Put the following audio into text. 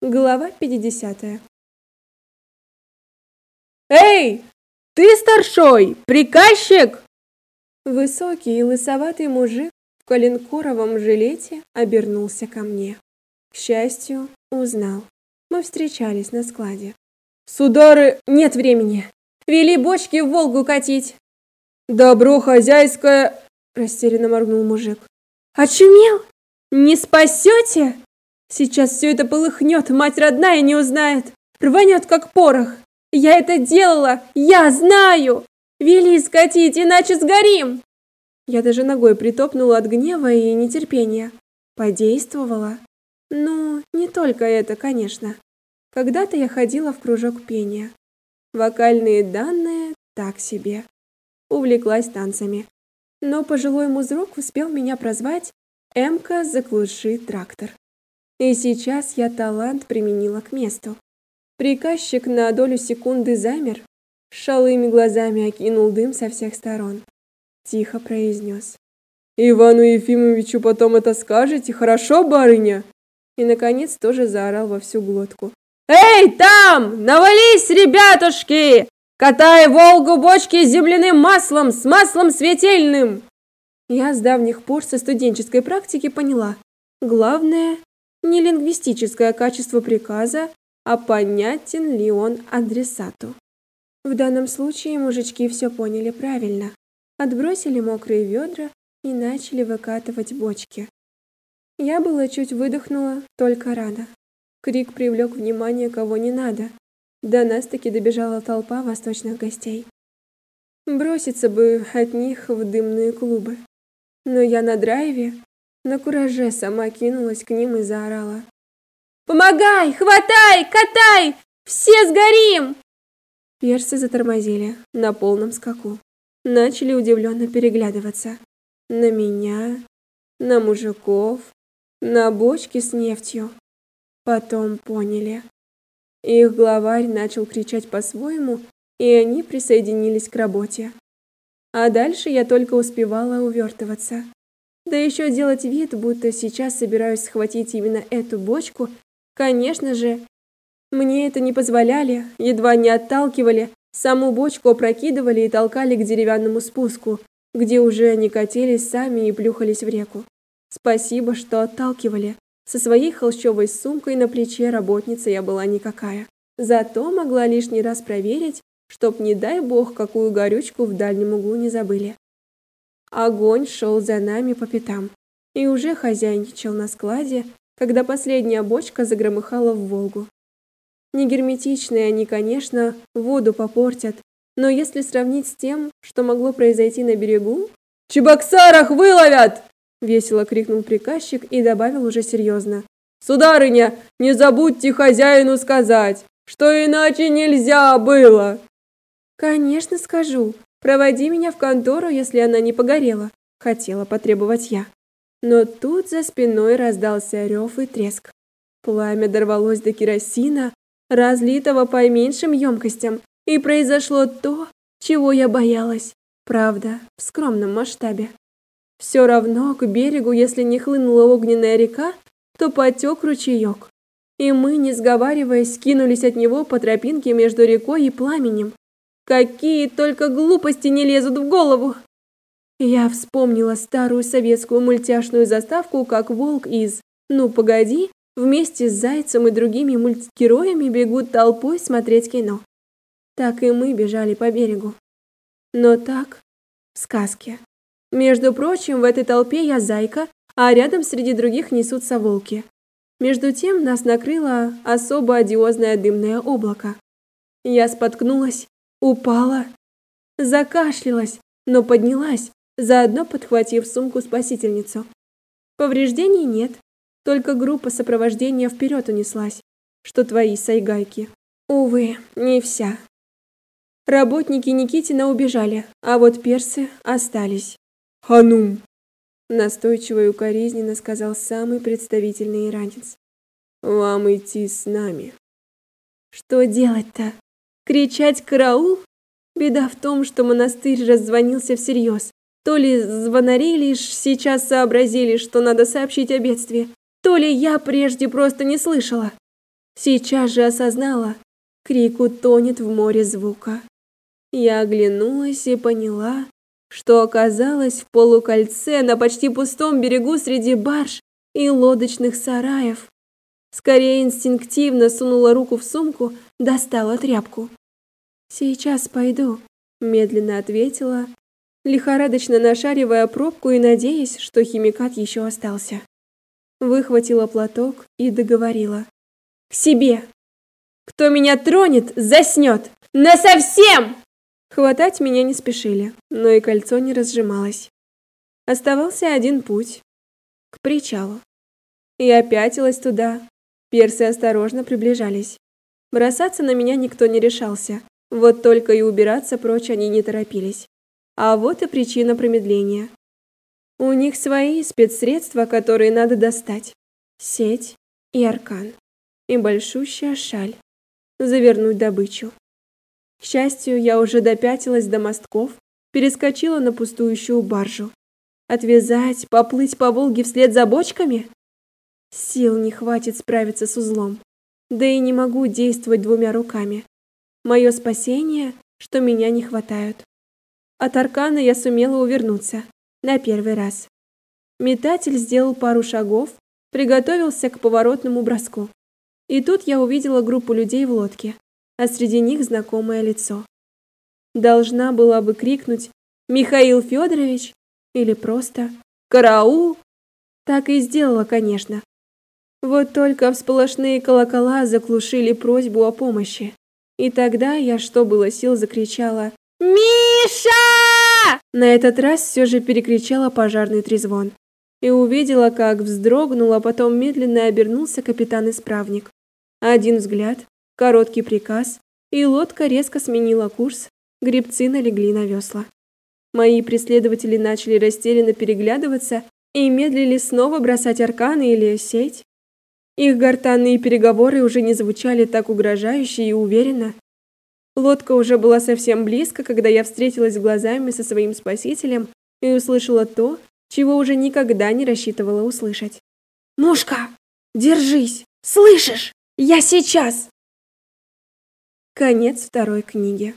Глава 50. Эй, ты старшой, приказчик! Высокий и лысоватый мужик в коленкоровом жилете обернулся ко мне. К счастью, узнал. Мы встречались на складе. Судары, нет времени. Вели бочки в Волгу катить. Добро хозяйское, растерянно моргнул мужик. Очумел? Не спасете? Сейчас все это полыхнет, мать родная не узнает. Рванет, как порох. Я это делала, я знаю. Вели скатить, иначе сгорим. Я даже ногой притопнула от гнева и нетерпения. Подействовала. Ну, не только это, конечно. Когда-то я ходила в кружок пения. Вокальные данные так себе. Увлеклась танцами. Но пожилой музрок успел меня прозвать Эмка заглуши трактор. И сейчас я талант применила к месту. Приказчик на долю секунды замер, шалыми глазами окинул дым со всех сторон. Тихо произнес. «Ивану Ефимовичу потом это скажете, хорошо, барыня?» И, наконец, тоже заорал во всю глотку. «Эй, там! Навались, ребятушки! Катай Волгу бочки с земляным маслом, с маслом светельным!» Я с давних пор со студенческой практики поняла. Главное не лингвистическое качество приказа, а понятен ли он адресату. В данном случае мужички все поняли правильно. Отбросили мокрые ведра и начали выкатывать бочки. Я была чуть выдохнула, только рада. Крик привлек внимание кого не надо. До нас таки добежала толпа восточных гостей. Броситься бы от них в дымные клубы. Но я на драйве на кураже сама кинулась к ним и заорала. «Помогай! Хватай! Катай! Все сгорим!» Персы затормозили на полном скаку. Начали удивленно переглядываться. На меня, на мужиков, на бочки с нефтью. Потом поняли. Их главарь начал кричать по-своему, и они присоединились к работе. А дальше я только успевала увертываться. Да еще делать вид, будто сейчас собираюсь схватить именно эту бочку, конечно же, мне это не позволяли, едва не отталкивали, саму бочку опрокидывали и толкали к деревянному спуску, где уже они катились сами и плюхались в реку. Спасибо, что отталкивали. Со своей холщовой сумкой на плече работница я была никакая. Зато могла лишний раз проверить, чтоб, не дай бог, какую горючку в дальнем углу не забыли. Огонь шел за нами по пятам и уже хозяйничал на складе, когда последняя бочка загромыхала в Волгу. Негерметичные они, конечно, воду попортят, но если сравнить с тем, что могло произойти на берегу, «Чебоксарах выловят!» — весело крикнул приказчик и добавил уже серьезно. «Сударыня, не забудьте хозяину сказать, что иначе нельзя было!» «Конечно скажу», Проводи меня в контору, если она не погорела, хотела потребовать я. Но тут за спиной раздался рев и треск. Пламя дорвалось до керосина, разлитого по меньшим емкостям, и произошло то, чего я боялась. Правда, в скромном масштабе. Все равно к берегу, если не хлынула огненная река, то потек ручеек. И мы, не сговариваясь, скинулись от него по тропинке между рекой и пламенем. Какие только глупости не лезут в голову. Я вспомнила старую советскую мультяшную заставку, как волк из «Ну, погоди» вместе с зайцем и другими мультгероями бегут толпой смотреть кино. Так и мы бежали по берегу. Но так, в сказке. Между прочим, в этой толпе я зайка, а рядом среди других несутся волки. Между тем нас накрыло особо одиозное дымное облако. Я споткнулась Упала, закашлялась, но поднялась, заодно подхватив сумку спасительницу. Повреждений нет, только группа сопровождения вперед унеслась, что твои сайгайки. Увы, не вся. Работники Никитина убежали, а вот персы остались. «Ханум!» Настойчиво и укоризненно сказал самый представительный иранец. «Вам идти с нами». «Что делать-то?» Кричать «караул»? Беда в том, что монастырь раззвонился всерьез. То ли звонари лишь сейчас сообразили, что надо сообщить о бедствии, то ли я прежде просто не слышала. Сейчас же осознала, крик утонет в море звука. Я оглянулась и поняла, что оказалась в полукольце на почти пустом берегу среди барж и лодочных сараев. Скорее инстинктивно сунула руку в сумку, достала тряпку. Сейчас пойду, медленно ответила, лихорадочно нашаривая пробку и надеясь, что химикат еще остался. Выхватила платок и договорила: "К себе. Кто меня тронет, заснет. Насовсем!" Хватать меня не спешили, но и кольцо не разжималось. Оставался один путь к причалу. Я пятилась туда. Персы осторожно приближались. Бросаться на меня никто не решался. Вот только и убираться прочь они не торопились. А вот и причина промедления. У них свои спецсредства, которые надо достать. Сеть и аркан. И большущая шаль. Завернуть добычу. К счастью, я уже допятилась до мостков, перескочила на пустующую баржу. Отвязать, поплыть по Волге вслед за бочками? Сил не хватит справиться с узлом. Да и не могу действовать двумя руками. Мое спасение, что меня не хватают. От аркана я сумела увернуться на первый раз. Метатель сделал пару шагов, приготовился к поворотному броску. И тут я увидела группу людей в лодке а среди них знакомое лицо. Должна была бы крикнуть «Михаил Федорович!» или просто «Караул!» Так и сделала, конечно. Вот только всполошные колокола заглушили просьбу о помощи. И тогда я, что было сил, закричала «Миша!» На этот раз все же перекричала пожарный трезвон. И увидела, как вздрогнул, а потом медленно обернулся капитан-исправник. Один взгляд, Короткий приказ, и лодка резко сменила курс, гребцы налегли на весла. Мои преследователи начали растерянно переглядываться и медлили снова бросать арканы или сеть. Их гортанные переговоры уже не звучали так угрожающе и уверенно. Лодка уже была совсем близко, когда я встретилась глазами со своим спасителем и услышала то, чего уже никогда не рассчитывала услышать. «Мушка, держись! Слышишь? Я сейчас!» Конец второй книги.